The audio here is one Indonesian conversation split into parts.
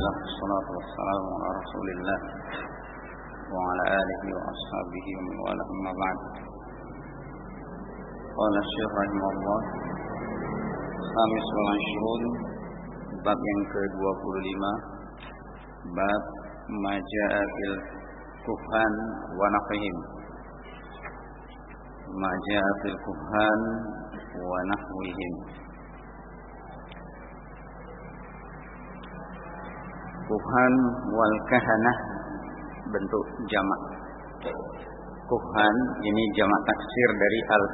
الله والصلاة والسلام على رسول الله وعلى آله وأصحابه ومن والاه. أما بعد قال الشيخ رحمه الله خامس والعشرون bab yang ke-25 bab maja'a fil kuhan wa nahwihim maja'a fil kuhan wa nahwihim kuhan wal kahanah. Bentuk jamak. Kuhan ini jamak taksir dari al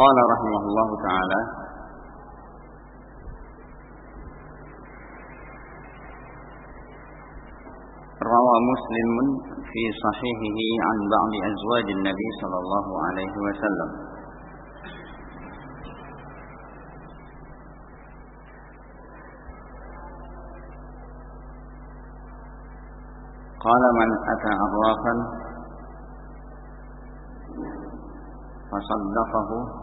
قال رحمه الله تعالى روى مسلم في صحيحه عن بعض أزواج النبي صلى الله عليه وسلم. قال من أتى عرافا فصدقه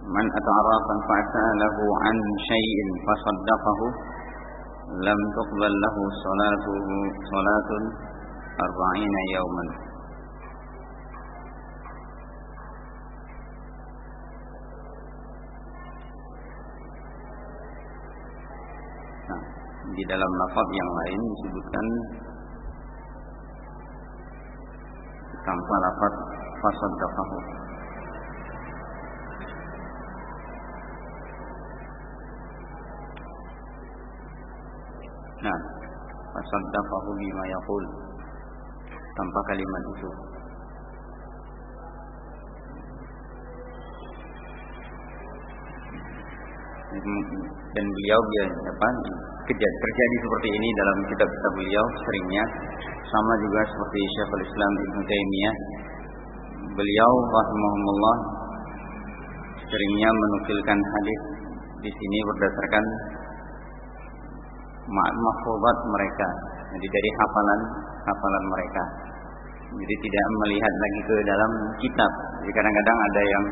من أتى عرافا فسأله عن شيء فصدقه لم تقبل له صلاته صلاة أربعين يوما nah, di dalam lafaz yang lain disebutkan tanpa lafaz fasaddaqahu Nah, fasaddaqahu bima yaqul. Tanpa kalimat itu. Dan beliau dia apa terjadi seperti ini dalam kitab-kitab beliau seringnya. Sama juga seperti Syekhul Islam Ibn Taimiyah. Beliau rahimahumullah seringnya menukilkan hadis di sini berdasarkan mahfubat mereka. Jadi dari hafalan hafalan mereka. Jadi tidak melihat lagi ke dalam kitab. Jadi kadang-kadang ada yang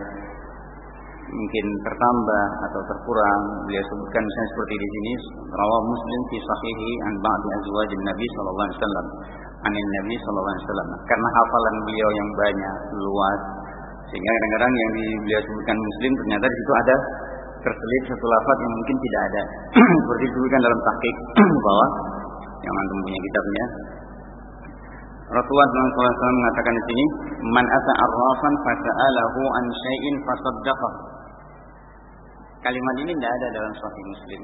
mungkin tertambah atau terkurang. Beliau sebutkan misalnya seperti di sini rawah muslim fi sahihi an ba'di azwajin nabi sallallahu alaihi wasallam. Anin nabi sallallahu alaihi wasallam. Karena hafalan beliau yang banyak luas. Sehingga kadang-kadang yang di, beliau sebutkan muslim ternyata di situ ada terselip satu lafaz yang mungkin tidak ada. Seperti disebutkan dalam tahqiq bahwa yang antum punya kitabnya. Rasulullah SAW mengatakan di sini man ata arrafan fasa'alahu an syai'in fasaddaqah. Kalimat ini tidak ada dalam sahih muslim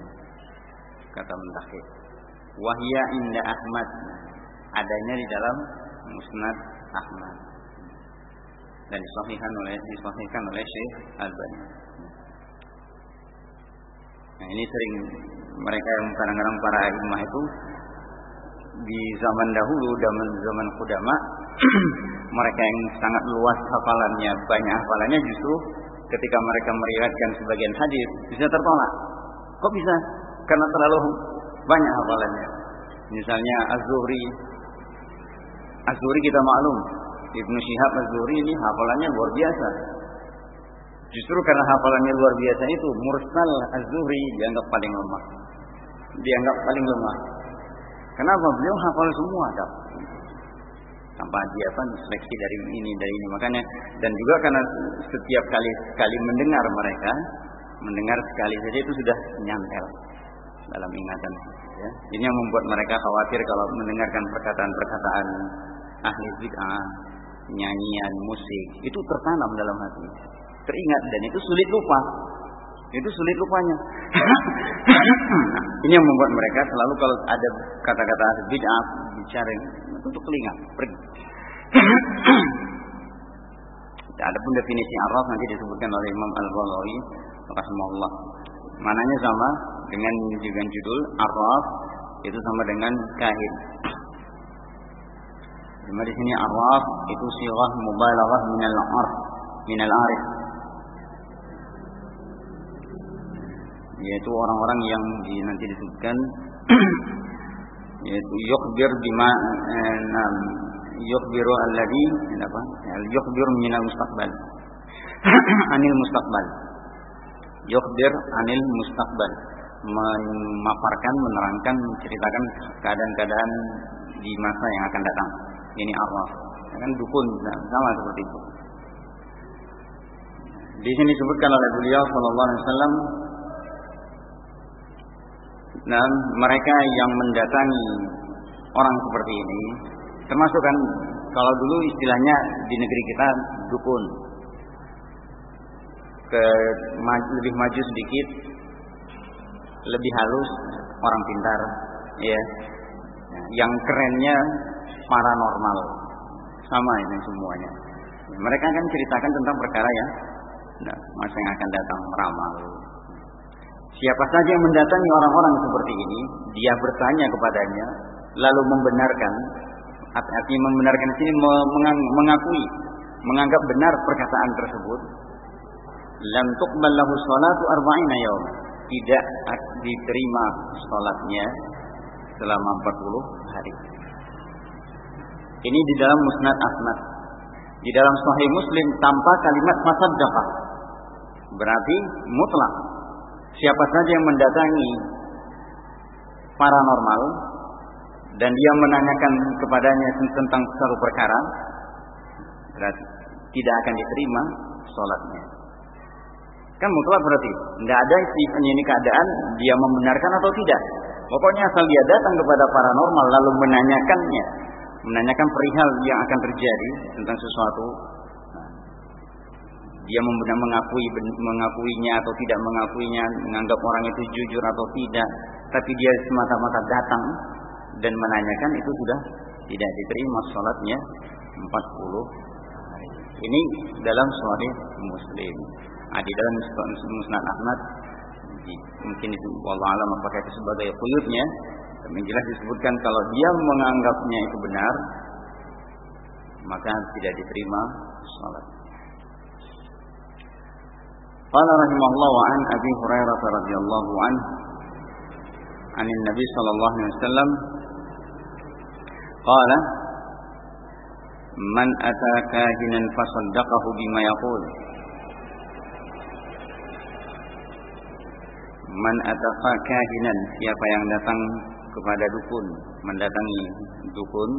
kata mentahqiq wahya inda Ahmad. Adanya di dalam musnad Ahmad. Dan disahihkan oleh disahihkan oleh Syekh Albani Nah ini sering mereka yang kadang-kadang para imam itu di zaman dahulu zaman zaman kudama mereka yang sangat luas hafalannya banyak hafalannya justru ketika mereka meriwayatkan sebagian hadis bisa tertolak. Kok bisa? Karena terlalu banyak hafalannya. Misalnya Az-Zuhri. Az-Zuhri kita maklum Ibnu Syihab Az-Zuhri ini hafalannya luar biasa Justru karena hafalannya luar biasa itu, Mursal Az-Zuhri dianggap paling lemah. Dianggap paling lemah. Kenapa? Beliau hafal semua, tak? Tanpa dia apa seleksi dari ini dari ini makanya dan juga karena setiap kali kali mendengar mereka mendengar sekali saja itu sudah nyantel dalam ingatan ya. Ini yang membuat mereka khawatir kalau mendengarkan perkataan-perkataan ahli bid'ah, nyanyian, musik, itu tertanam dalam hati teringat dan itu sulit lupa. Itu sulit lupanya. ini yang membuat mereka selalu kalau ada kata-kata bid'ah bicara untuk telinga, pergi. Adapun definisi arraf nanti disebutkan oleh Imam Al-Ghazali rahimahullah. Mananya sama dengan juga judul arraf itu sama dengan kahin. Cuma di sini arraf itu sirah mubalaghah minal arf minal arif. Yaitu orang-orang yang di, nanti disebutkan yaitu yukhbir bima eh, yukhbiru alladhi apa? Yukhbir minal mustaqbal. anil mustaqbal. Yukhbir anil mustaqbal. Memaparkan, menerangkan, menceritakan keadaan-keadaan di masa yang akan datang. Ini arwah. Kan dukun nah, sama seperti itu. Di sini disebutkan oleh beliau sallallahu alaihi wasallam dan mereka yang mendatangi orang seperti ini Termasuk kan kalau dulu istilahnya di negeri kita dukun. Ke lebih maju sedikit, lebih halus, orang pintar, ya. Yang kerennya paranormal. Sama ini semuanya. Mereka kan ceritakan tentang perkara ya nah, masa yang akan datang meramal. Siapa saja yang mendatangi orang-orang seperti ini, dia bertanya kepadanya, lalu membenarkan artinya membenarkan sini mengakui menganggap benar perkataan tersebut. Lam tuqbal lahu salatu arba'ina yaum tidak diterima salatnya selama 40 hari. Ini di dalam musnad Ahmad. Di dalam sahih Muslim tanpa kalimat masaddaqah berarti mutlak siapa saja yang mendatangi paranormal dan dia menanyakan kepadanya tentang suatu perkara, berarti tidak akan diterima sholatnya. Kan mutlak berarti tidak ada ini keadaan dia membenarkan atau tidak. Pokoknya asal dia datang kepada paranormal lalu menanyakannya, menanyakan perihal yang akan terjadi tentang sesuatu, dia membenar mengakui mengakuinya atau tidak mengakuinya, menganggap orang itu jujur atau tidak, tapi dia semata-mata datang dan menanyakan itu sudah tidak diterima sholatnya 40 hari. Ini dalam Sahih Muslim. Nah, di dalam Musnad Ahmad mungkin itu Allah alam apakah itu sebagai kuyutnya tapi jelas disebutkan kalau dia menganggapnya itu benar maka tidak diterima sholat. Qala rahimahullah wa an Abi Hurairah radhiyallahu anhu عن النبي صلى الله عليه وسلم قال من أتى كاهنا فصدقه بما يقول Man atafa kahinan Siapa yang datang kepada dukun Mendatangi dukun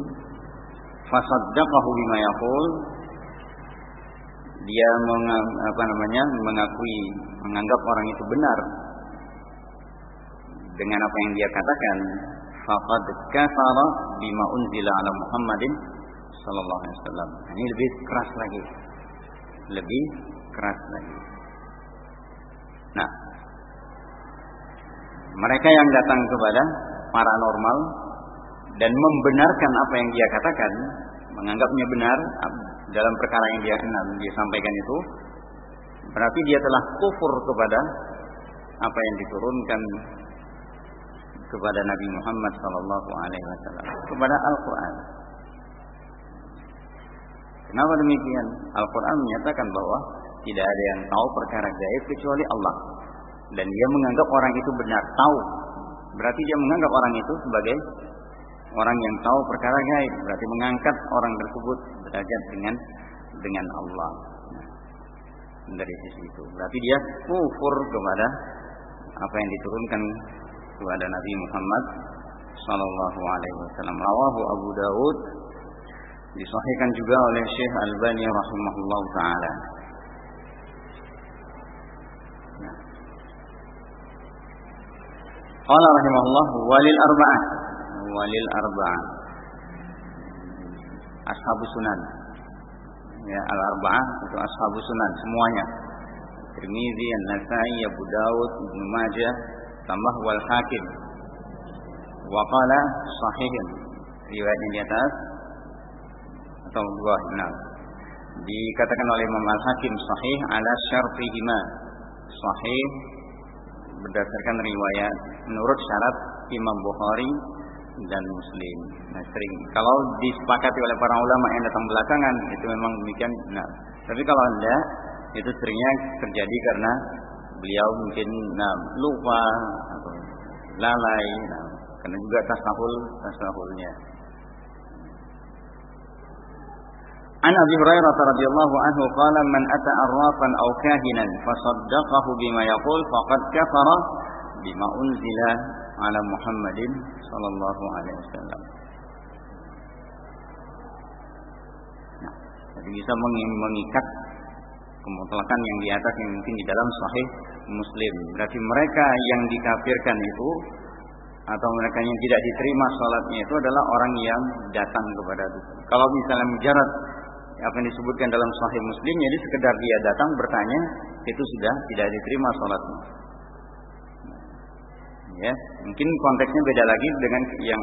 Fasaddaqahu bima yaqul dia meng, apa namanya mengakui Menganggap orang itu benar Dengan apa yang dia katakan faqad kafara bima unzila ala Muhammadin sallallahu alaihi wasallam. Ini lebih keras lagi. Lebih keras lagi. Nah, mereka yang datang kepada paranormal dan membenarkan apa yang dia katakan, menganggapnya benar dalam perkara yang dia dia sampaikan itu, berarti dia telah kufur kepada apa yang diturunkan kepada Nabi Muhammad sallallahu alaihi wasallam, kepada Al-Qur'an. Kenapa demikian? Al-Qur'an menyatakan bahwa tidak ada yang tahu perkara gaib kecuali Allah. Dan dia menganggap orang itu benar tahu. Berarti dia menganggap orang itu sebagai orang yang tahu perkara gaib, berarti mengangkat orang tersebut derajat dengan dengan Allah. Dari sisi itu, berarti dia kufur kepada apa yang diturunkan kepada Nabi Muhammad sallallahu alaihi wasallam. Rawahu Abu Dawud disahihkan juga oleh Syekh Albani rahimahullah taala. Qala rahimahullah walil arba'ah walil arba'ah ashabus sunan. Ya al arba'ah itu ashabus sunan semuanya. Tirmizi, An-Nasai, Abu Dawud, Ibnu Majah, tambah wal hakim wa qala sahihin riwayat di atas. Atau dua enam dikatakan oleh Imam Al-Hakim sahih ala syartihima. Sahih berdasarkan riwayat. Menurut syarat Imam Bukhari dan Muslim. Nah, sering kalau disepakati oleh para ulama yang datang belakangan itu memang demikian. Nah, tapi kalau anda itu seringnya terjadi karena beliau mungkin nah, lupa atau lalai, nah, karena juga tasahul tasahulnya. An Abi Hurairah radhiyallahu anhu qala man ata arrafan aw kahinan fasaddaqahu bima yaqul faqad kafara bima unzila ala Muhammadin sallallahu alaihi wasallam. Nah, jadi bisa mengikat kemutlakan yang di atas yang mungkin di dalam sahih Muslim. Berarti mereka yang dikafirkan itu atau mereka yang tidak diterima sholatnya itu adalah orang yang datang kepada dukun. Kalau misalnya mujarad yang disebutkan dalam Sahih Muslim, jadi sekedar dia datang bertanya itu sudah tidak diterima sholatnya. Ya, mungkin konteksnya beda lagi dengan yang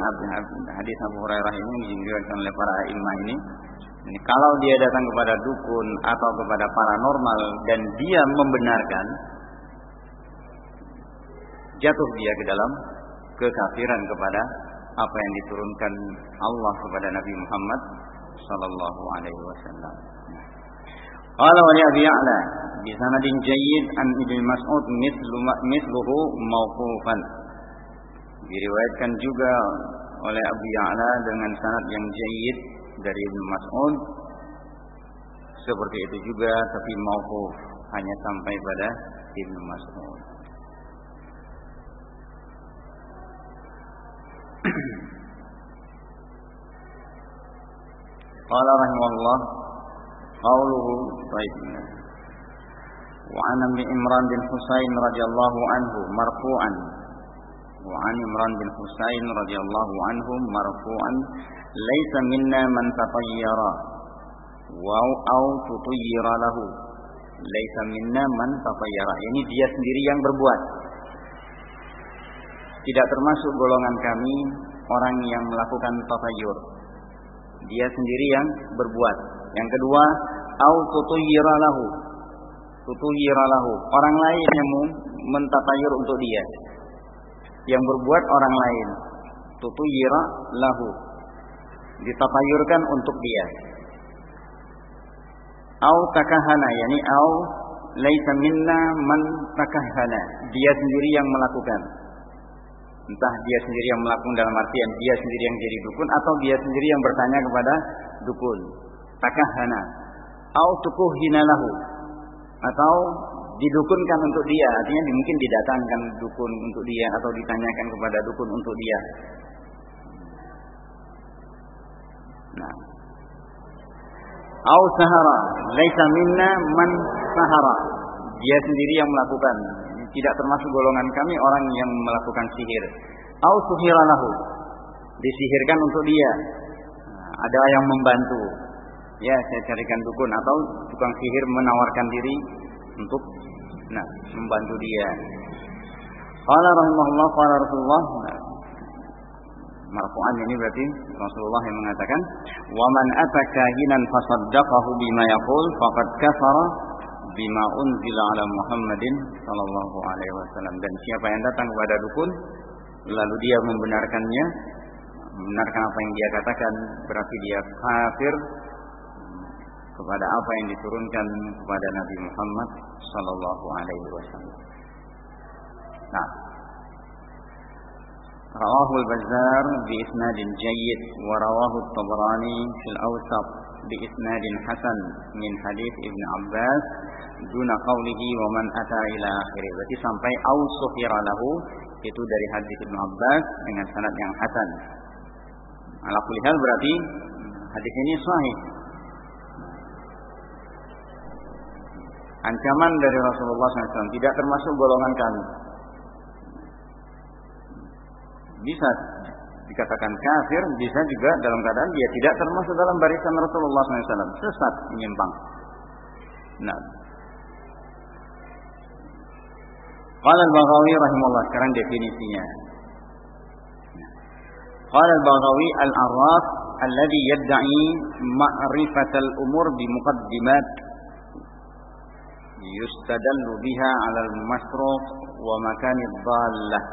hadis Abu Hurairah ini diriwayatkan oleh para imam ini. Ini kalau dia datang kepada dukun atau kepada paranormal dan dia membenarkan, jatuh dia ke dalam kekafiran kepada apa yang diturunkan Allah kepada Nabi Muhammad sallallahu alaihi wasallam. Qala wa Abi bi jayyid an Ibnu Mas'ud mithlu mithluhu mauqufan. Diriwayatkan juga oleh Abu Ya'la dengan sanad yang jayid dari Ibn Mas'ud. Seperti itu juga tapi mauquf hanya sampai pada Ibn Mas'ud. Qala rahimahullah qauluhu tayyibna wa an Imran bin Husain radhiyallahu anhu marfu'an. وعن عمران بن حسين رضي الله عنه مرفوعا ليس منا من تطير أو تطير له ليس منا من تطير ini dia sendiri yang berbuat tidak termasuk golongan kami orang yang melakukan tatayur dia sendiri yang berbuat. Yang kedua, au tutuyira lahu. Tutuyira lahu. Orang lain yang mentatayur untuk dia. Yang berbuat orang lain. Tutuyira lahu. Ditatayurkan untuk dia. Au takahana, yani au laisa minna man takahana. Dia sendiri yang melakukan Entah dia sendiri yang melakukan dalam artian dia sendiri yang jadi dukun atau dia sendiri yang bertanya kepada dukun. Takahana. Au tukuhina lahu. Atau didukunkan untuk dia. Artinya mungkin didatangkan dukun untuk dia atau ditanyakan kepada dukun untuk dia. Nah. Au sahara. Laisa minna man sahara. Dia sendiri yang melakukan tidak termasuk golongan kami orang yang melakukan sihir. Au suhiralahu. Disihirkan untuk dia. Nah, ada yang membantu. Ya, saya carikan dukun atau tukang sihir menawarkan diri untuk nah, membantu dia. Qala rahimahullah qala Rasulullah nah, marfu'an ini berarti Rasulullah yang mengatakan wa man ataka hinan fasaddaqahu bima yaqul faqad kafara bima unzila ala Muhammadin sallallahu alaihi wasallam dan siapa yang datang kepada dukun lalu dia membenarkannya membenarkan apa yang dia katakan berarti dia kafir kepada apa yang diturunkan kepada Nabi Muhammad sallallahu alaihi wasallam. Nah, رواه البزار بإسناد جيد ورواه الطبراني في الأوسط بإسناد حسن من حديث ابن عباس duna qawlihi wa man ata ila akhirih. Berarti sampai au lahu itu dari hadis Ibnu Abbas dengan sanad yang hasan. Ala kulli hal berarti hadis ini sahih. Ancaman dari Rasulullah SAW tidak termasuk golongan kami. Bisa dikatakan kafir, bisa juga dalam keadaan dia tidak termasuk dalam barisan Rasulullah SAW. Sesat, menyimpang. Nah, Qala al-Baghawi rahimahullah sekarang definisinya. Qala al-Baghawi al-arraf alladhi yadda'i ma'rifatal umur bi muqaddimat yustadallu biha 'ala al-masruq wa makanid dhallah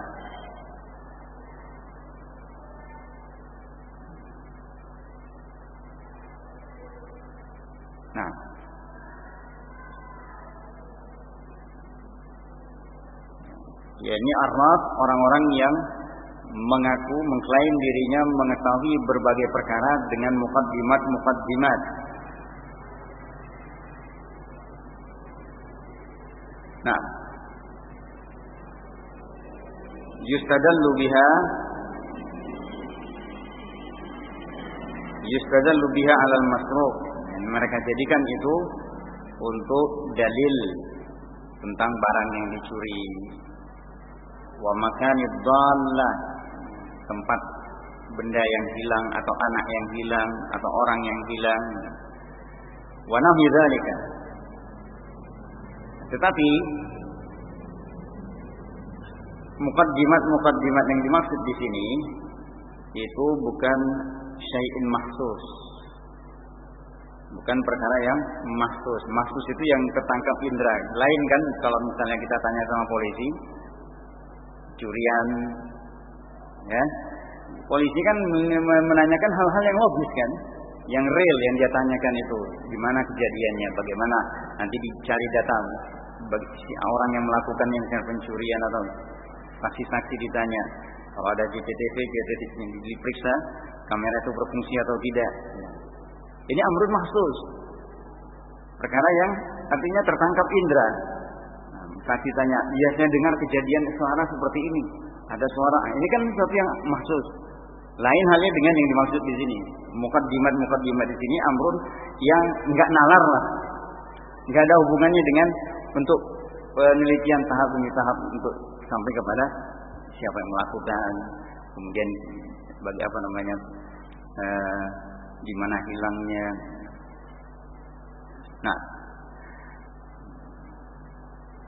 Nah. Ya ini arraf orang-orang yang mengaku mengklaim dirinya mengetahui berbagai perkara dengan mukaddimat-mukaddimat. Nah, yustadallu biha yustadallu biha alal masruq. Mereka jadikan itu untuk dalil tentang barang yang dicuri. Wa makanid dhallah tempat benda yang hilang atau anak yang hilang atau orang yang hilang. Wa nahwi dzalika. Tetapi mukaddimat-mukaddimat yang dimaksud di sini itu bukan syai'in mahsus. Bukan perkara yang mahsus. Mahsus itu yang tertangkap indera. Lain kan kalau misalnya kita tanya sama polisi, curian, ya polisi kan menanyakan hal-hal yang logis kan yang real yang dia tanyakan itu gimana kejadiannya bagaimana nanti dicari data bagi orang yang melakukan yang pencurian atau saksi-saksi ditanya kalau ada CCTV yang diperiksa kamera itu berfungsi atau tidak ini amrun mahsus perkara yang artinya tertangkap indera nah, saksi tanya saya dengar kejadian suara seperti ini ada suara. Ini kan sesuatu yang maksud. Lain halnya dengan yang dimaksud di sini. Mukaddimat mukaddimat di sini amrun yang enggak nalar lah. Enggak ada hubungannya dengan untuk penelitian tahap demi tahap untuk sampai kepada siapa yang melakukan, kemudian bagi apa namanya, eh, di mana hilangnya. Nah,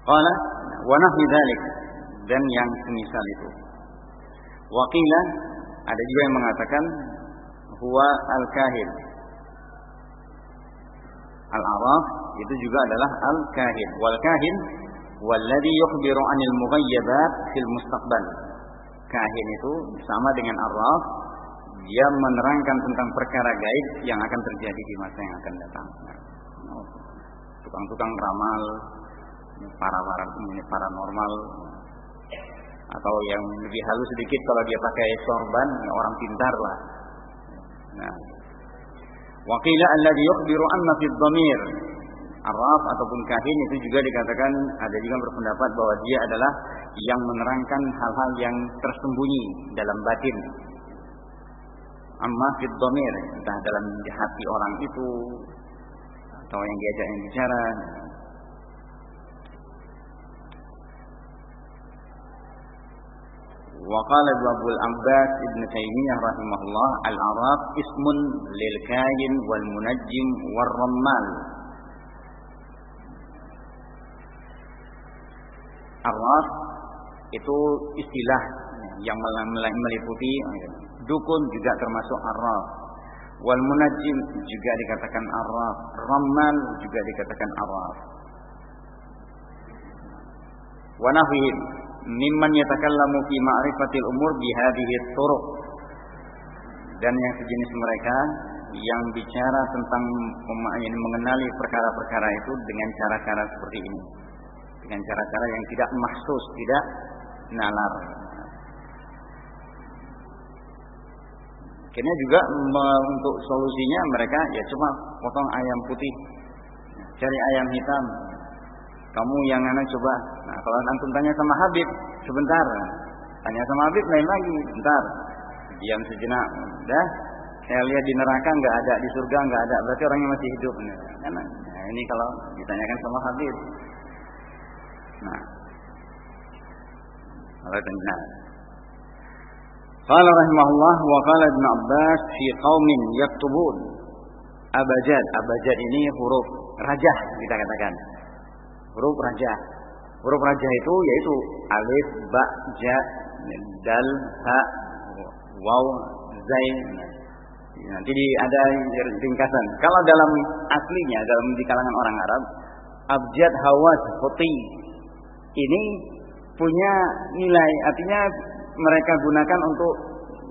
qala wa nahwi dan yang semisal itu. Wakila ada juga yang mengatakan huwa al-kahin. Al-araf itu juga adalah al-kahin. Wal kahin walladhi yukhbiru 'anil mughayyabat fil mustaqbal. Kahin itu sama dengan araf, dia menerangkan tentang perkara gaib yang akan terjadi di masa yang akan datang. Tukang-tukang ramal, para para paranormal atau yang lebih halus sedikit kalau dia pakai sorban ya orang pintar lah. Nah, Wakila alladhi yukhbiru anna fi dhamir Araf ataupun kahin itu juga dikatakan ada juga berpendapat bahwa dia adalah yang menerangkan hal-hal yang tersembunyi dalam batin. Amma fi dhamir entah dalam hati orang itu atau yang diajak yang bicara وقال أبو العباس ابن تيمية رحمه الله العراف اسم للكاين والمنجم والرمال Arraf itu istilah yang meliputi dukun juga termasuk arraf. Wal munajjim juga dikatakan arraf. Rammal juga dikatakan arraf. Wa mimman yatakallamu fi ma'rifatil umur bihadhihi turuq dan yang sejenis mereka yang bicara tentang mengenali perkara-perkara itu dengan cara-cara seperti ini dengan cara-cara yang tidak mahsus tidak nalar Akhirnya juga untuk solusinya mereka ya cuma potong ayam putih, cari ayam hitam, kamu yang anak coba. Nah, kalau antum tanya sama Habib, sebentar. Tanya sama Habib lain lagi, bentar. Diam sejenak. Dah, saya lihat di neraka nggak ada, di surga nggak ada. Berarti orangnya masih hidup. Nah, ini kalau ditanyakan sama Habib. Nah, kalau tanya. Qala rahimahullah wa qala Ibn Abbas fi qaumin yaktubun abajad. Abajad ini huruf rajah kita katakan huruf raja. Huruf raja itu yaitu alif, ba, ja, dal, ha, waw, zai. Nanti di, ada ringkasan. Kalau dalam aslinya, dalam di kalangan orang Arab, abjad hawas hoti ini punya nilai, artinya mereka gunakan untuk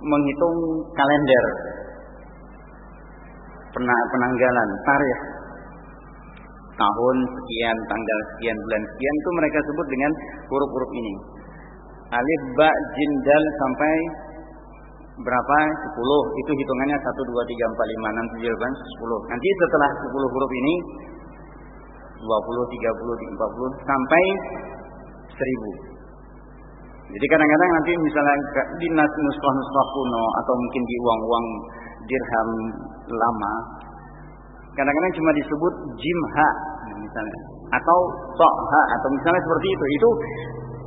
menghitung kalender, penanggalan, tarikh, tahun sekian, tanggal sekian, bulan sekian itu mereka sebut dengan huruf-huruf ini. Alif, ba, jim, dal sampai berapa? 10. Itu hitungannya 1 2 3 4 5 6 7 8 10. Nanti setelah 10 huruf ini 20, 30, 40 sampai 1000. Jadi kadang-kadang nanti misalnya di nuskah-nuskah kuno atau mungkin di uang-uang dirham lama, kadang-kadang cuma disebut jimha misalnya atau sokha atau misalnya seperti itu. Itu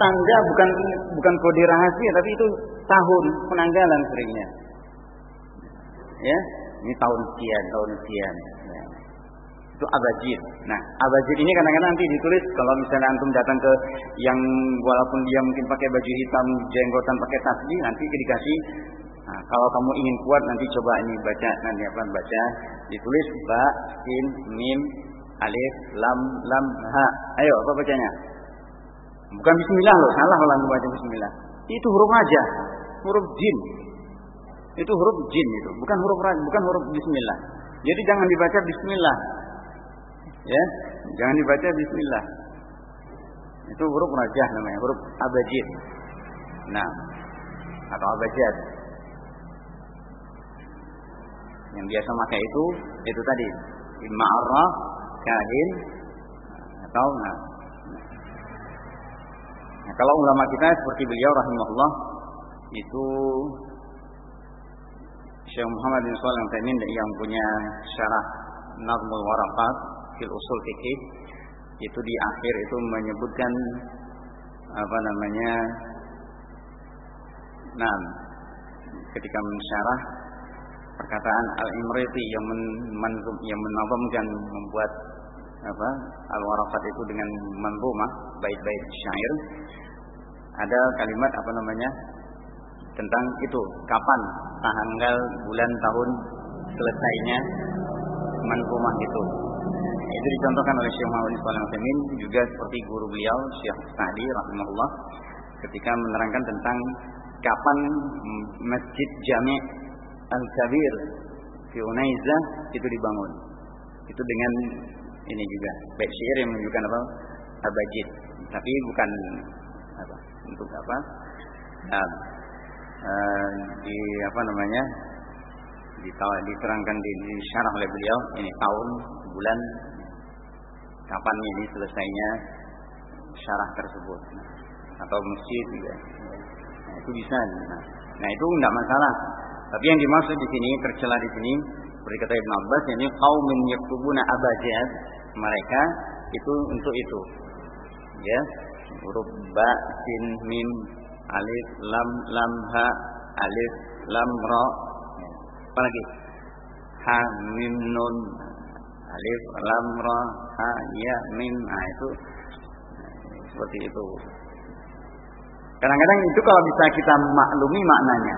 tanda bukan bukan kode rahasia tapi itu tahun penanggalan seringnya. Ya, ini tahun sekian, tahun sekian. Ya. Itu abajid. Nah, abajid ini kadang-kadang nanti ditulis kalau misalnya antum datang ke yang walaupun dia mungkin pakai baju hitam, jenggotan pakai tasbih, nanti dikasih Nah, kalau kamu ingin kuat nanti coba ini baca nanti apa baca ditulis ba sin mim alif lam lam ha. Ayo apa bacanya? Bukan bismillah loh, salah kalau baca bismillah. Itu huruf aja, huruf jin. Itu huruf jin itu, bukan huruf bukan huruf bismillah. Jadi jangan dibaca bismillah. Ya, jangan dibaca bismillah. Itu huruf rajah namanya, huruf abajid. Nah, atau abajad. Yang biasa pakai itu itu tadi, imma arraf, kahin atau nah, Nah, kalau ulama kita seperti beliau rahimahullah itu Syekh Muhammad bin Al-Utsaimin yang punya syarah Nazmul Waraqat fil Usul Fikih itu di akhir itu menyebutkan apa namanya nah ketika mensyarah perkataan Al-Imriti yang men, yang menazamkan membuat apa al-waraqat itu dengan manzumah bait-bait syair ada kalimat apa namanya tentang itu kapan tanggal bulan tahun selesainya manzumah itu itu dicontohkan oleh Syekh Muhammad bin juga seperti guru beliau Syekh Sa'di rahimahullah ketika menerangkan tentang kapan Masjid Jami' Al-Kabir di Unaiza itu dibangun. Itu dengan ini juga baik syair yang menunjukkan apa? Abajid tapi bukan apa? Untuk apa? Nah, uh, di apa namanya? Diterangkan di, di syarah oleh beliau ini tahun bulan kapan ini selesainya syarah tersebut? Atau masjid juga nah, itu bisa. Nah, nah itu enggak masalah. Tapi yang dimaksud di sini tercela di sini seperti kata Ibn Abbas ini kaum yaktubuna mereka itu untuk itu. Ya, huruf ba, sin, mim, alif, lam, lam, ha, alif, lam, ra. Apa lagi? Ha, mim, nun, alif, lam, ra, ha, ya, mim. Nah, itu seperti itu. Kadang-kadang itu kalau bisa kita maklumi maknanya.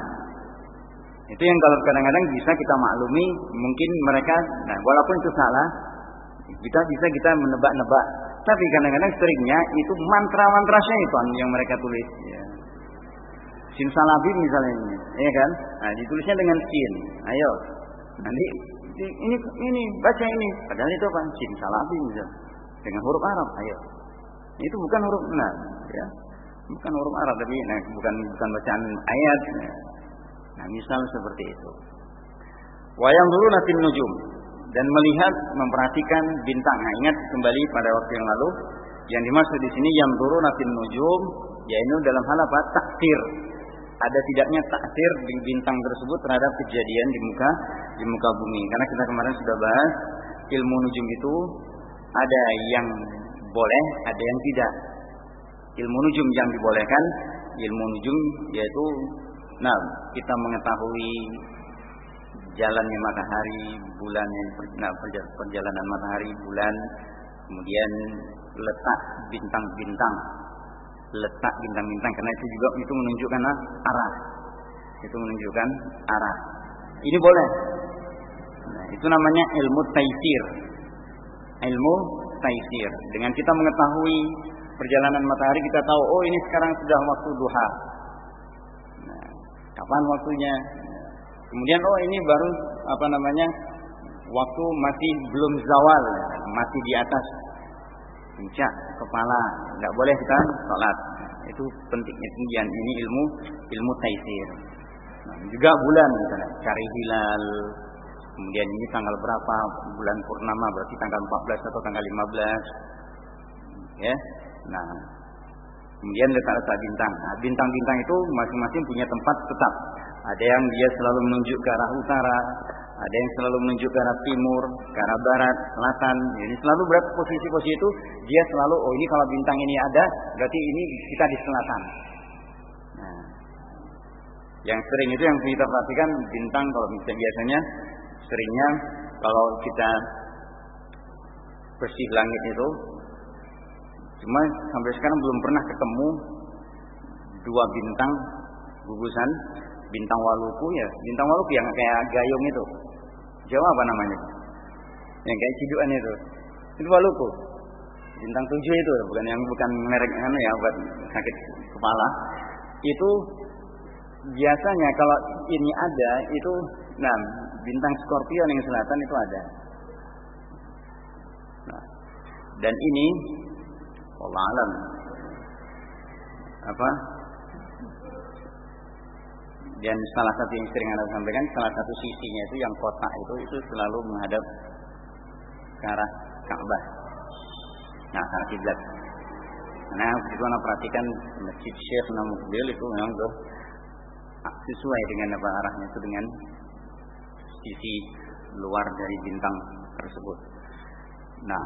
Itu yang kalau kadang-kadang bisa kita maklumi, mungkin mereka, nah walaupun itu salah, kita bisa kita menebak-nebak. Tapi kadang-kadang seringnya itu mantra-mantra syaitan yang mereka tulis. Ya. Simsalabim misalnya, ya kan? Nah, ditulisnya dengan sin. Ayo, nanti ini ini baca ini. Padahal itu apa? Simsalabim misalnya. Dengan huruf Arab. Ayo. Itu bukan huruf nah, ya. Bukan huruf Arab tapi nah, bukan bukan bacaan ayat. Ya. Nah, misal seperti itu. Wayang dulu nasi nujum dan melihat memperhatikan bintang. Nah, ingat kembali pada waktu yang lalu yang dimaksud di sini yang turun nafin nujum yaitu dalam hal apa? Takdir. Ada tidaknya takdir di bintang tersebut terhadap kejadian di muka di muka bumi. Karena kita kemarin sudah bahas ilmu nujum itu ada yang boleh, ada yang tidak. Ilmu nujum yang dibolehkan, ilmu nujum yaitu nah kita mengetahui jalannya matahari, bulan nah, perjalanan matahari, bulan, kemudian letak bintang-bintang, letak bintang-bintang karena itu juga itu menunjukkan arah, itu menunjukkan arah. ini boleh. Nah, itu namanya ilmu taisir. Ilmu taisir. Dengan kita mengetahui perjalanan matahari kita tahu oh ini sekarang sudah waktu duha. Nah, kapan waktunya? Kemudian oh ini baru apa namanya waktu masih belum zawal, masih di atas puncak kepala, tidak boleh kita sholat. Itu pentingnya. Kemudian ini ilmu ilmu taisir. Nah, juga bulan misalnya, cari hilal, kemudian ini tanggal berapa? Bulan purnama berarti tanggal 14 atau tanggal 15 ya. Nah kemudian letak-letak bintang. Nah, bintang-bintang itu masing-masing punya tempat tetap. Ada yang dia selalu menunjuk ke arah utara ada yang selalu menunjuk ke arah timur, ke arah barat, selatan. Jadi selalu berapa posisi-posisi itu dia selalu oh ini kalau bintang ini ada berarti ini kita di selatan. Nah, yang sering itu yang kita perhatikan bintang kalau misalnya biasanya seringnya kalau kita bersih langit itu cuma sampai sekarang belum pernah ketemu dua bintang gugusan bintang waluku ya bintang waluku yang kayak gayung itu Jawa apa namanya? Yang kayak ciduan itu. Itu waluku bintang tujuh itu bukan yang bukan merek yang ya buat sakit kepala. Itu biasanya kalau ini ada itu nah bintang Scorpion yang selatan itu ada. Nah, dan ini Allah alam. Apa dan salah satu yang sering anda sampaikan salah satu sisinya itu yang kotak itu itu selalu menghadap ke arah Ka'bah nah ke arah kiblat karena begitu anda perhatikan masjid Syekh Namukbil itu memang tuh sesuai dengan apa arahnya itu dengan sisi luar dari bintang tersebut. Nah,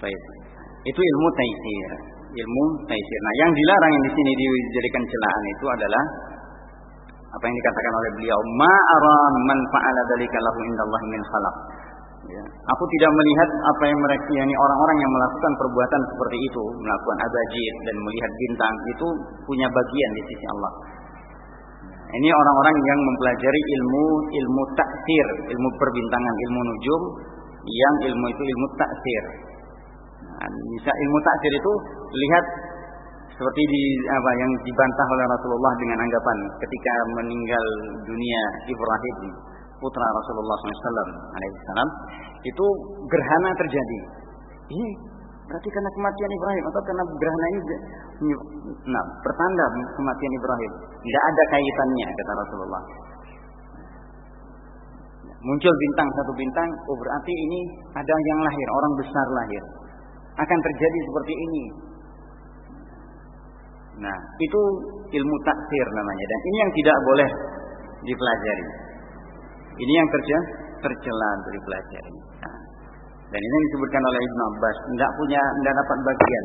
baik. Itu ilmu taisir, ilmu taisir. Nah, yang dilarang yang di sini dijadikan celaan itu adalah apa yang dikatakan oleh beliau, ma'aran man fa'ala dzalika lahu indallahi min khalaq. Ya. Aku tidak melihat apa yang mereka yakni orang-orang yang melakukan perbuatan seperti itu, melakukan abajid dan melihat bintang itu punya bagian di sisi Allah. Ini orang-orang yang mempelajari ilmu ilmu taksir, ilmu perbintangan, ilmu nujum, yang ilmu itu ilmu taksir. Bisa ilmu taksir itu lihat seperti di apa yang dibantah oleh Rasulullah dengan anggapan ketika meninggal dunia Ibrahim putra Rasulullah SAW itu gerhana terjadi. Ini berarti karena kematian Ibrahim atau karena gerhana ini nah pertanda kematian Ibrahim. Tidak ada kaitannya kata Rasulullah. Muncul bintang satu bintang, oh berarti ini ada yang lahir, orang besar lahir. Akan terjadi seperti ini. Nah, itu ilmu taksir namanya dan ini yang tidak boleh dipelajari. Ini yang terjadi tercela untuk dipelajari. Nah, dan ini disebutkan oleh Ibnu Abbas, tidak punya, tidak dapat bagian,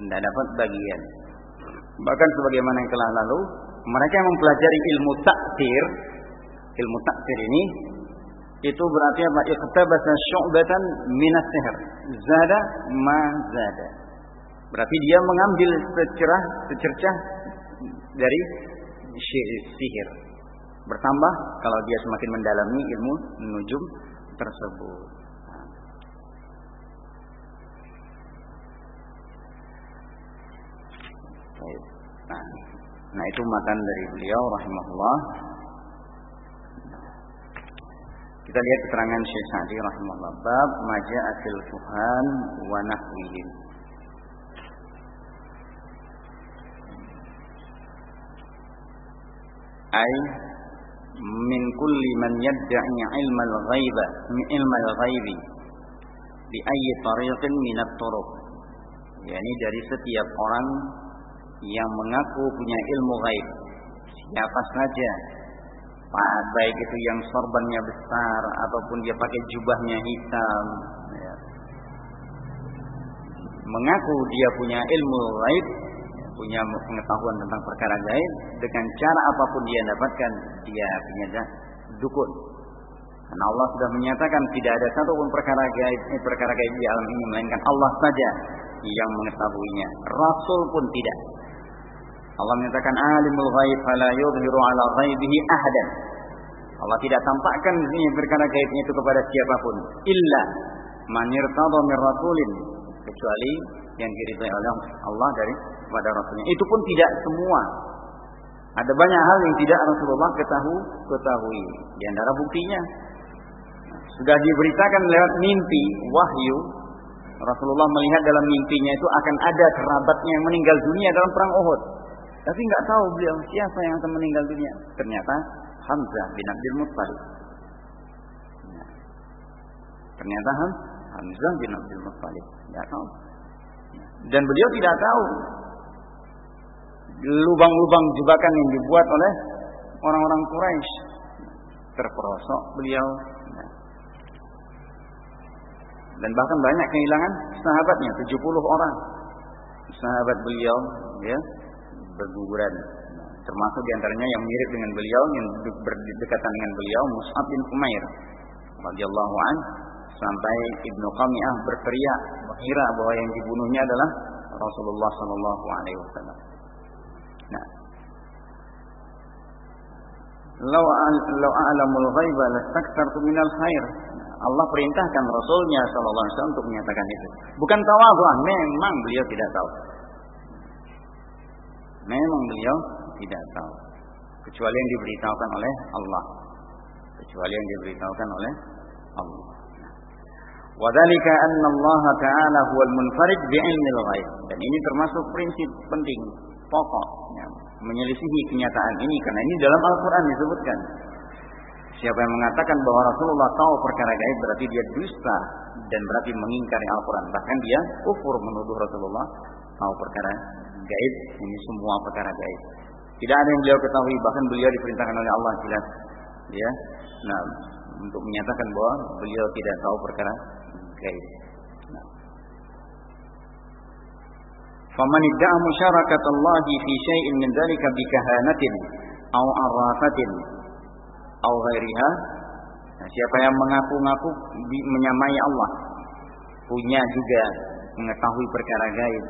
tidak dapat bagian. Bahkan sebagaimana yang telah lalu, mereka yang mempelajari ilmu takdir, ilmu takdir ini itu berarti apa? Iqtabasa syu'batan minas sihr. Zada ma zada. Berarti dia mengambil secerah, secercah dari sihir. Bertambah kalau dia semakin mendalami ilmu nujum tersebut. Nah, nah itu matan dari beliau rahimahullah. Kita lihat keterangan Syekh Sa'di rahimahullah bab maja'atil fuhan wa nahwihim. Ay min kulli man yadda'i ilma al-ghaiba min ilma al-ghaibi bi ayyi tariqin min at-turuq. Yani dari setiap orang yang mengaku punya ilmu gaib siapa saja baik itu yang sorbannya besar ataupun dia pakai jubahnya hitam ya. mengaku dia punya ilmu gaib punya pengetahuan tentang perkara gaib dengan cara apa pun dia dapatkan dia punya dukun. Karena Allah sudah menyatakan tidak ada satu pun perkara gaib eh, perkara gaib di alam ini melainkan Allah saja yang mengetahuinya. Rasul pun tidak Allah menyatakan alimul ghaib fala yudhiru ala ghaibihi ahadan. Allah tidak tampakkan perkara gaibnya itu kepada siapa pun illa man irtada min rasulin kecuali yang diridhai oleh Allah dari kepada rasulnya. Itu pun tidak semua. Ada banyak hal yang tidak Rasulullah ketahui, ketahui. Di antara buktinya sudah diberitakan lewat mimpi wahyu Rasulullah melihat dalam mimpinya itu akan ada kerabatnya yang meninggal dunia dalam perang Uhud. Tapi nggak tahu beliau siapa yang akan meninggal dunia. Ternyata Hamzah bin Abdul Muttalib. Ya. Ternyata Hamzah bin Abdul Muttalib. Nggak tahu. Dan beliau tidak tahu lubang-lubang jebakan yang dibuat oleh orang-orang Quraisy. Terperosok beliau. Ya. Dan bahkan banyak kehilangan sahabatnya, 70 orang. Sahabat beliau ya berguguran. Termasuk di antaranya yang mirip dengan beliau, yang berdekatan dengan beliau, Mus'ab bin Umair radhiyallahu an sampai Ibnu Qami'ah berteriak mengira bahwa yang dibunuhnya adalah Rasulullah sallallahu alaihi wasallam. Nah, Lau a'lamul ghaiba lastakthartu minal khair. Allah perintahkan Rasulnya sallallahu alaihi wasallam untuk menyatakan itu. Bukan tawadhu, memang beliau tidak tahu. Memang beliau tidak tahu. Kecuali yang diberitahukan oleh Allah. Kecuali yang diberitahukan oleh Allah. Wadhalika anna Allah Ta'ala huwal munfarid bi'ilmil ghaib. Dan ini termasuk prinsip penting, pokok. Ya, menyelisihi kenyataan ini. Karena ini dalam Al-Quran disebutkan. Siapa yang mengatakan bahwa Rasulullah tahu perkara gaib berarti dia dusta dan berarti mengingkari Al-Quran. Bahkan dia kufur menuduh Rasulullah tahu perkara gaib. Ini semua perkara gaib. Tidak ada yang beliau ketahui, bahkan beliau diperintahkan oleh Allah jelas. Ya, nah untuk menyatakan bahwa beliau tidak tahu perkara gaib. Nah. Nah, siapa yang mengaku-ngaku menyamai Allah punya juga mengetahui perkara gaib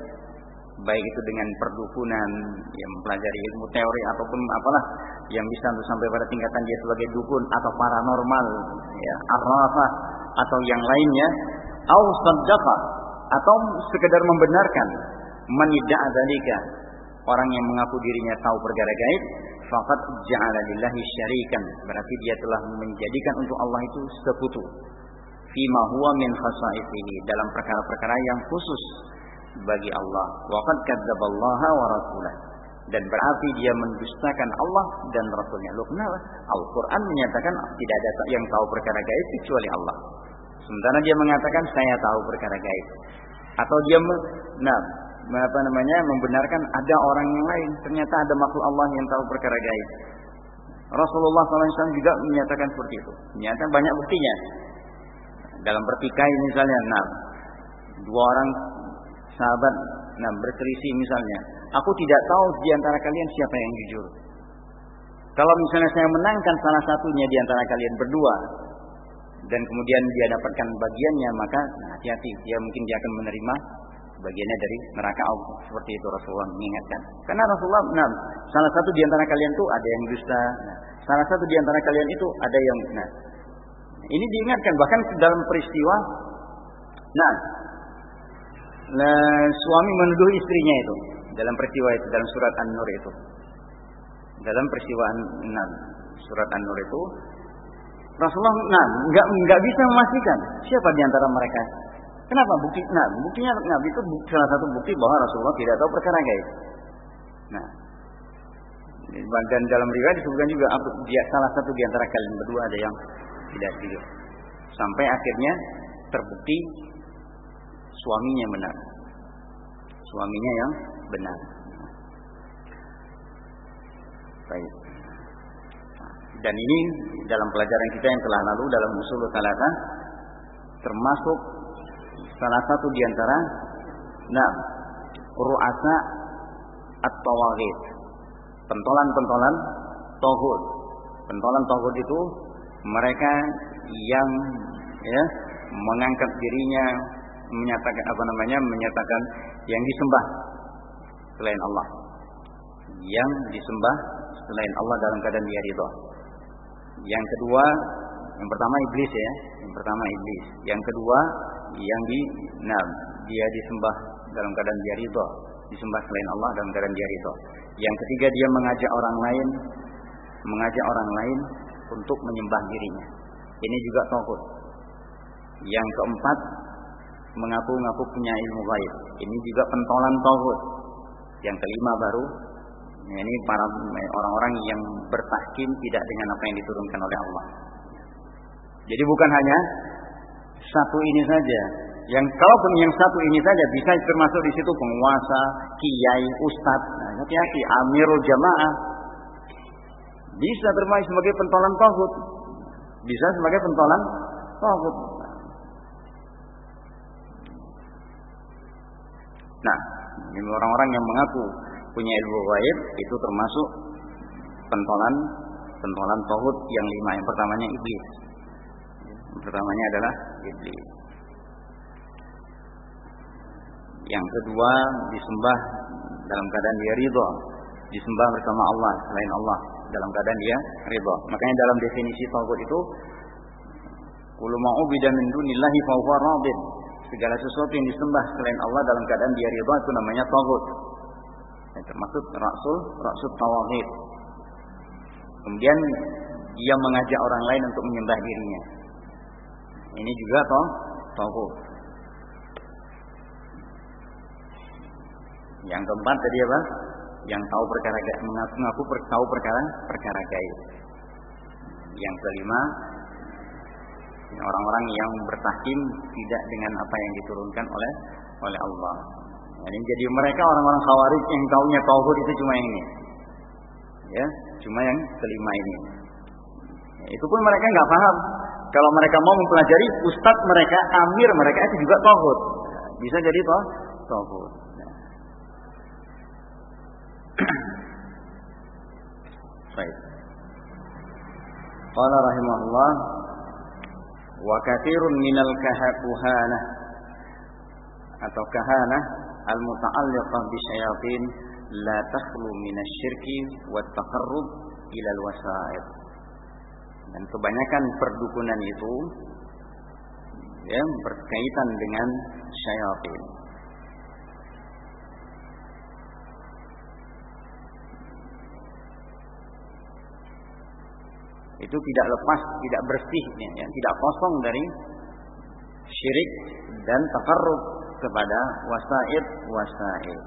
baik itu dengan perdukunan yang mempelajari ilmu teori ataupun apalah yang bisa untuk sampai pada tingkatan dia sebagai dukun atau paranormal ya arrafah atau yang lainnya. Au atau sekedar membenarkan manidda dzalika orang yang mengaku dirinya tahu perkara gaib faqad ja'ala lillahi syarikan berarti dia telah menjadikan untuk Allah itu sekutu. Fima huwa min khasaisihi dalam perkara-perkara yang khusus bagi Allah. Waqad kadzaballaha wa rasulah. Dan berarti dia mendustakan Allah dan Rasulnya. Loh kenapa? Al-Quran menyatakan tidak ada yang tahu perkara gaib kecuali Allah. Sementara dia mengatakan saya tahu perkara gaib. Atau dia nah, apa namanya membenarkan ada orang yang lain. Ternyata ada makhluk Allah yang tahu perkara gaib. Rasulullah SAW juga menyatakan seperti itu. Menyatakan banyak buktinya. Dalam bertikai misalnya, nah, dua orang sahabat nah berselisih misalnya, aku tidak tahu di antara kalian siapa yang jujur. Kalau misalnya saya menangkan salah satunya di antara kalian berdua dan kemudian dia dapatkan bagiannya, maka hati-hati, dia mungkin dia akan menerima bagiannya dari neraka Allah. Seperti itu Rasulullah mengingatkan. Karena Rasulullah, nah, salah satu di antara kalian itu ada yang dusta, nah, salah satu di antara kalian itu ada yang, nah, ini diingatkan bahkan dalam peristiwa, nah, nah, suami menuduh istrinya itu dalam peristiwa itu dalam surat An-Nur itu. Dalam peristiwa An-Nur, surat An-Nur itu Rasulullah nah, nggak nggak bisa memastikan siapa di antara mereka. Kenapa bukti? Nah, buktinya nah, itu salah satu bukti bahwa Rasulullah tidak tahu perkara gaib. Nah, dan dalam riwayat disebutkan juga dia salah satu di antara kalian berdua ada yang tidak jujur. Sampai akhirnya terbukti suaminya benar. Suaminya yang benar. Baik. Dan ini dalam pelajaran kita yang telah lalu dalam usul talata termasuk salah satu di antara nah ru'asa at-tawaghit. Pentolan-pentolan tohud. Pentolan tohud itu mereka yang ya mengangkat dirinya menyatakan apa namanya menyatakan yang disembah selain Allah yang disembah selain Allah dalam keadaan dia ridho. Yang kedua, yang pertama iblis ya, yang pertama iblis. Yang kedua, yang di nah, dia disembah dalam keadaan dia ridho, disembah selain Allah dalam keadaan dia ridho. Yang ketiga, dia mengajak orang lain, mengajak orang lain untuk menyembah dirinya. Ini juga tauhid. Yang keempat, mengaku-ngaku punya ilmu gaib. Ini juga pentolan tauhid. Yang kelima baru Nah, ini para orang-orang yang bertahkim tidak dengan apa yang diturunkan oleh Allah. Jadi bukan hanya satu ini saja. Yang kalaupun yang satu ini saja bisa termasuk di situ penguasa, kiai, ustadz, nah, hati-hati, amirul jamaah. Bisa termasuk sebagai pentolan tauhid. Bisa sebagai pentolan tauhid. Nah, ini orang-orang yang mengaku punya ilmu gaib itu termasuk pentolan pentolan tauhid yang lima. Yang pertamanya iblis. Yang pertamanya adalah iblis. Yang kedua disembah dalam keadaan dia ridho, disembah bersama Allah selain Allah dalam keadaan dia ridho. Makanya dalam definisi tauhid itu kullu ma'ubida min dunillahi fa huwa. Segala sesuatu yang disembah selain Allah dalam keadaan dia ridho itu namanya tauhid termasuk rasul rasul tawahid kemudian dia mengajak orang lain untuk menyembah dirinya. Ini juga toh tauhid yang keempat tadi apa? Yang tahu perkara mengaku-ngaku tahu perkara perkara gaib. Yang kelima orang-orang yang bertahkim tidak dengan apa yang diturunkan oleh oleh Allah ini jadi mereka orang-orang khawarij yang taunya tauhid itu cuma yang ini. Ya, cuma yang kelima ini. Ya, itu pun mereka nggak paham. Kalau mereka mau mempelajari ustadz mereka, amir mereka itu juga tauhid. Bisa jadi toh tauhid. Baik. Qala rahimahullah wa katsirun minal kahakuhana atau kahanah al-muta'alliqah bisyayatin la takhlu minasyirki wa taqarrub ila al-wasa'id. Dan kebanyakan perdukunan itu ya berkaitan dengan syayatin. Itu tidak lepas, tidak bersih, ya, tidak kosong dari syirik dan takarrub kepada wasaid wasaid.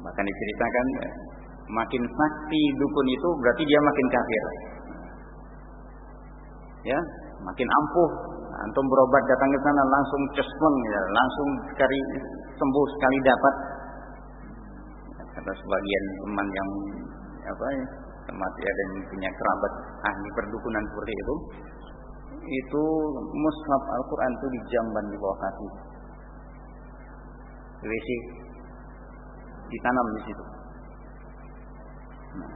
Bahkan diceritakan makin sakti dukun itu berarti dia makin kafir. Ya, makin ampuh. Antum berobat datang ke sana langsung cesmen ya, langsung sekali sembuh sekali dapat. Kata sebagian teman yang apa ya, tempat ada yang punya kerabat ahli perdukunan seperti itu, itu mushaf Al-Quran itu dijamban di bawah kaki. WC ditanam di situ. Nah,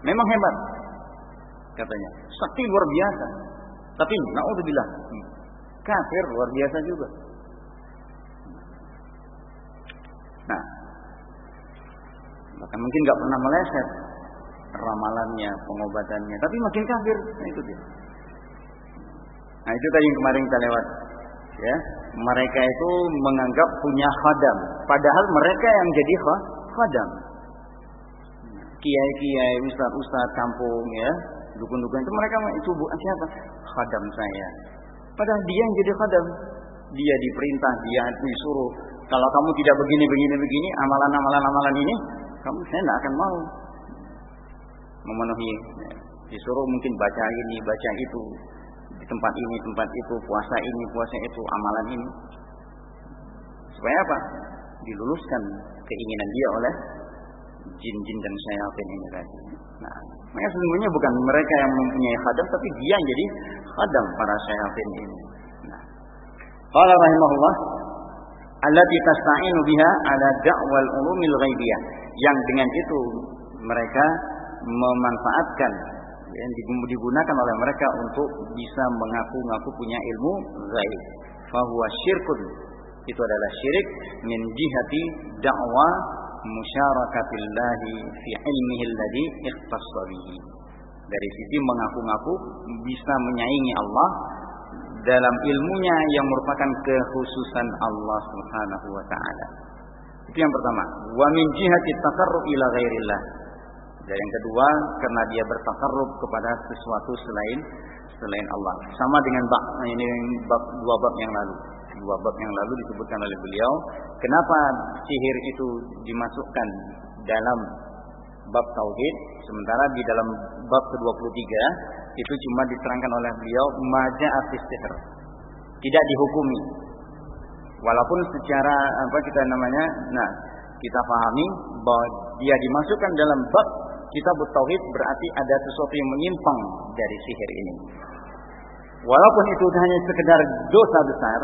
memang hebat katanya. Sakti luar biasa. Tapi naudzubillah kafir luar biasa juga. Nah, bahkan mungkin nggak pernah meleset ramalannya, pengobatannya, tapi makin kafir. Nah, itu dia. Nah itu tadi yang kemarin kita lewat. Ya, mereka itu menganggap punya khadam, padahal mereka yang jadi khadam. Kiai-kiai, ustaz-ustaz kampung ya, dukun-dukun itu mereka itu bukan siapa? Khadam saya. Padahal dia yang jadi khadam. Dia diperintah, dia disuruh. Kalau kamu tidak begini, begini, begini, amalan-amalan amalan ini, kamu saya tidak akan mau memenuhi. Disuruh mungkin baca ini, baca itu, tempat ini, tempat itu, puasa ini, puasa itu, amalan ini. Supaya apa? Diluluskan keinginan dia oleh jin-jin dan syaitan ini tadi. Nah, mereka sesungguhnya bukan mereka yang mempunyai khadam, tapi dia yang jadi khadam para syaitan ini. Nah, Qala rahimahullah, allati tasta'inu biha ala da'wal ulumil ghaibiyah. Yang dengan itu mereka memanfaatkan yang digunakan oleh mereka untuk bisa mengaku-ngaku punya ilmu gaib. Fahuwa syirkun. Itu adalah syirik min jihati dakwah musyarakatillahi fi ilmihi alladhi ikhtassa bihi. Dari sisi mengaku-ngaku bisa menyaingi Allah dalam ilmunya yang merupakan kekhususan Allah Subhanahu wa taala. Itu yang pertama. Wa min jihati tasarruf ila ghairillah. Dan yang kedua, karena dia bertasarruf kepada sesuatu selain selain Allah. Sama dengan bab ini bab dua bab yang lalu. Dua bab yang lalu disebutkan oleh beliau, kenapa sihir itu dimasukkan dalam bab tauhid sementara di dalam bab ke-23 itu cuma diterangkan oleh beliau maja sihir. Tidak dihukumi. Walaupun secara apa kita namanya, nah kita pahami bahwa dia dimasukkan dalam bab kita bertauhid berarti ada sesuatu yang menyimpang dari sihir ini. Walaupun itu hanya sekedar dosa besar,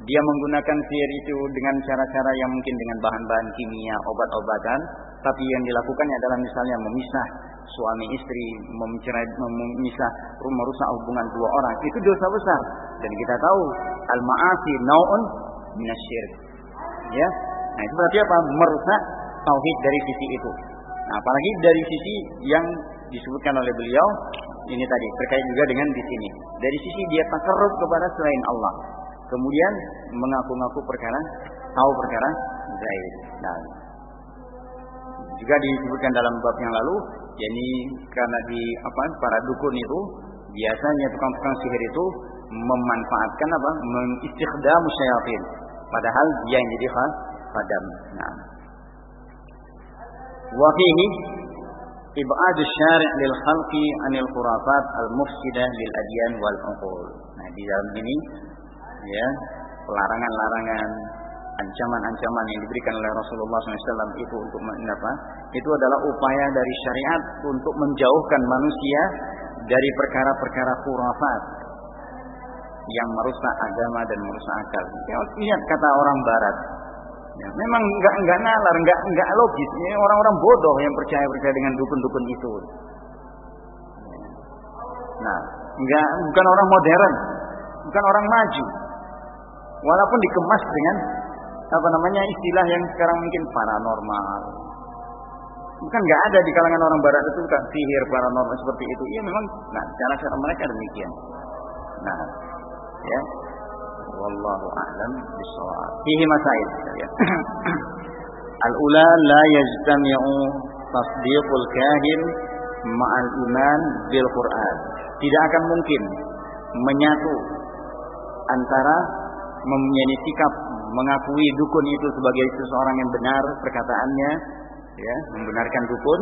dia menggunakan sihir itu dengan cara-cara yang mungkin dengan bahan-bahan kimia, obat-obatan, tapi yang dilakukannya adalah misalnya memisah suami istri, mencerai, memisah, merusak hubungan dua orang. Itu dosa besar. Dan kita tahu al-ma'asi naun minasyirk. Ya. Nah, itu berarti apa? Merusak tauhid dari sisi itu. Apalagi dari sisi yang disebutkan oleh beliau ini tadi terkait juga dengan di sini. Dari sisi dia takarrub kepada selain Allah. Kemudian mengaku-ngaku perkara tahu perkara gaib. Nah, juga disebutkan dalam bab yang lalu, yakni karena di apa para dukun itu biasanya tukang-tukang sihir itu memanfaatkan apa? mengistikhdam syayatin. Padahal dia yang jadi khadam. Nah, وفيه fihi الشارع للخلق عن الخرافات المفسدة للأديان al. Nah, di dalam ini ya, pelarangan-larangan ancaman-ancaman yang diberikan oleh Rasulullah SAW itu untuk apa? Itu adalah upaya dari syariat untuk menjauhkan manusia dari perkara-perkara khurafat yang merusak agama dan merusak akal. Ya, lihat kata orang Barat, Ya, memang enggak enggak nalar, enggak enggak logis. Ini orang-orang bodoh yang percaya percaya dengan dukun-dukun itu. Nah, enggak bukan orang modern, bukan orang maju. Walaupun dikemas dengan apa namanya istilah yang sekarang mungkin paranormal. Bukan enggak ada di kalangan orang barat itu kan sihir paranormal seperti itu. Iya memang nah cara-cara mereka demikian. Nah, ya wallahu a'lam bishawab. Fihi masail. Al-ula la yajtami'u tasdiqul kahin ma'al iman bil Qur'an. Tidak akan mungkin menyatu antara mempunyai sikap mengakui dukun itu sebagai seseorang yang benar perkataannya ya membenarkan dukun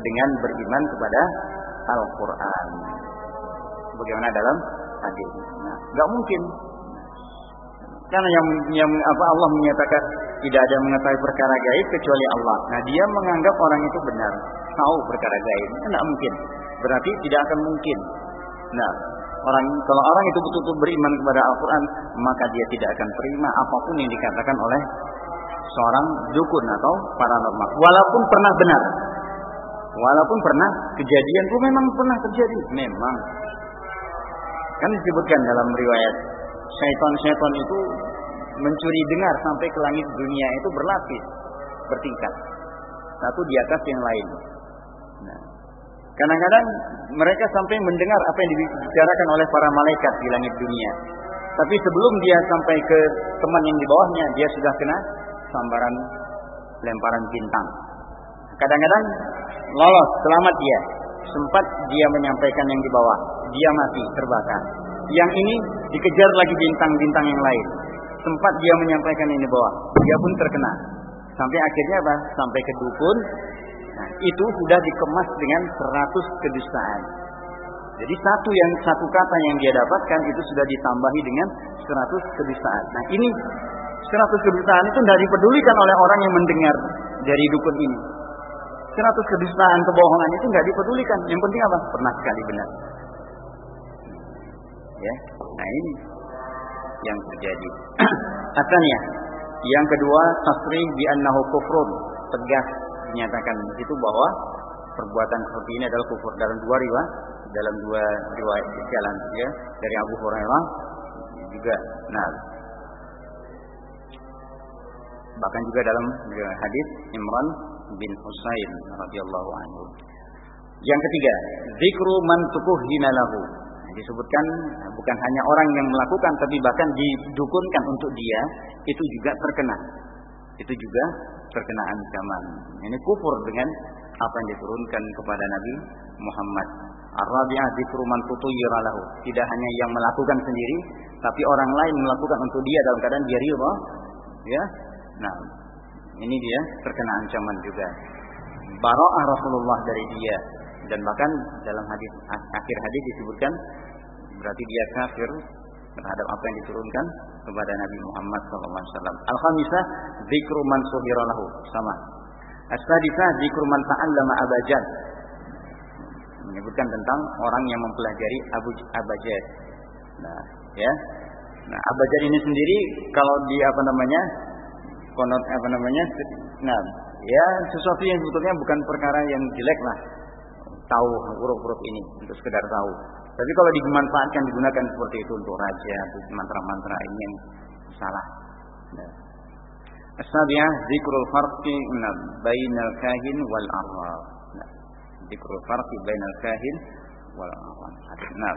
dengan beriman kepada Al-Qur'an. Bagaimana dalam hadis? Nah, enggak mungkin karena yang, yang apa Allah menyatakan tidak ada mengetahui perkara gaib kecuali Allah. Nah dia menganggap orang itu benar, tahu perkara gaib. Tidak mungkin. Berarti tidak akan mungkin. Nah orang kalau orang itu betul-betul beriman kepada Al-Quran maka dia tidak akan terima apa pun yang dikatakan oleh seorang dukun atau paranormal. Walaupun pernah benar. Walaupun pernah kejadian itu memang pernah terjadi. Memang. Kan disebutkan dalam riwayat syaitan-syaitan itu mencuri dengar sampai ke langit dunia itu berlapis, bertingkat. Satu di atas yang lain. Nah, kadang-kadang mereka sampai mendengar apa yang dibicarakan oleh para malaikat di langit dunia. Tapi sebelum dia sampai ke teman yang di bawahnya, dia sudah kena sambaran lemparan bintang. Kadang-kadang lolos, selamat dia. Sempat dia menyampaikan yang di bawah, dia mati, terbakar. Yang ini dikejar lagi bintang-bintang yang lain. Sempat dia menyampaikan ini bawah, dia pun terkena. Sampai akhirnya apa? Sampai ke dukun. Nah, itu sudah dikemas dengan 100 kedustaan. Jadi satu yang satu kata yang dia dapatkan itu sudah ditambahi dengan 100 kedustaan. Nah, ini 100 kedustaan itu tidak dipedulikan oleh orang yang mendengar dari dukun ini. 100 kedustaan kebohongan itu nggak dipedulikan. Yang penting apa? Pernah sekali benar. Ya. Nah ini yang terjadi. Asalnya yang kedua tasrih bi annahu kufrun. Tegas dinyatakan di situ bahwa perbuatan seperti ini adalah kufur dalam dua riwayat dalam dua riwayat jalan ya dari Abu Hurairah juga. Nah, bahkan juga dalam hadis Imran bin Husain radhiyallahu anhu. Yang ketiga, zikru man tukuhina lahu. Disebutkan bukan hanya orang yang melakukan tapi bahkan didukunkan untuk dia itu juga terkena. Itu juga terkena ancaman. Ini kufur dengan apa yang diturunkan kepada Nabi Muhammad. Ar-rabi'ah zikru man. Tidak hanya yang melakukan sendiri, tapi orang lain melakukan untuk dia dalam keadaan dia ridha. Ya. Nah, ini dia terkena ancaman juga. Bara'ah Rasulullah dari dia dan bahkan dalam hadis akhir hadis disebutkan berarti dia kafir terhadap apa yang diturunkan kepada Nabi Muhammad SAW. Al-khamisah zikru man lahu sama. As-sadisah zikru man ta'allama abajad. Menyebutkan tentang orang yang mempelajari Abu Abajad. Nah, ya. Nah, Abajad ini sendiri kalau di apa namanya? konot apa namanya? Nah, ya sesuatu yang sebetulnya bukan perkara yang jelek lah. Tahu huruf-huruf ini untuk sekedar tahu. Tapi kalau dimanfaatkan digunakan seperti itu untuk raja, untuk mantra-mantra ini yang salah. Nah. As-sabi'ah zikrul farqi bainal kahin wal arwah. Nah. Zikrul farqi bainal kahin wal arwah. Nah.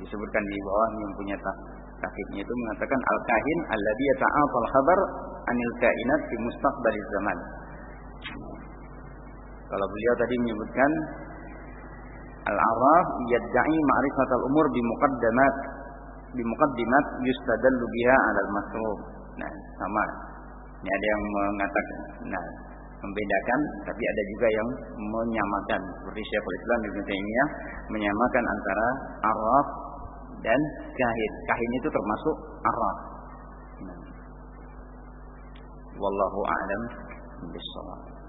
Disebutkan di bawah yang punya tahqiqnya itu mengatakan al-kahin alladhi yata'atal khabar anil kainat fi mustaqbaliz zaman. Kalau beliau tadi menyebutkan Al-Araf yadda'i ma'rifat al-umur bi muqaddamat bi muqaddimat yustadallu biha 'ala al-masruf. Nah, sama. Ini ada yang mengatakan nah, membedakan tapi ada juga yang menyamakan seperti Syekhul Islam Ibnu Taimiyah menyamakan antara araf dan kahin. Kahin itu termasuk araf. Nah. Wallahu a'lam bishawab.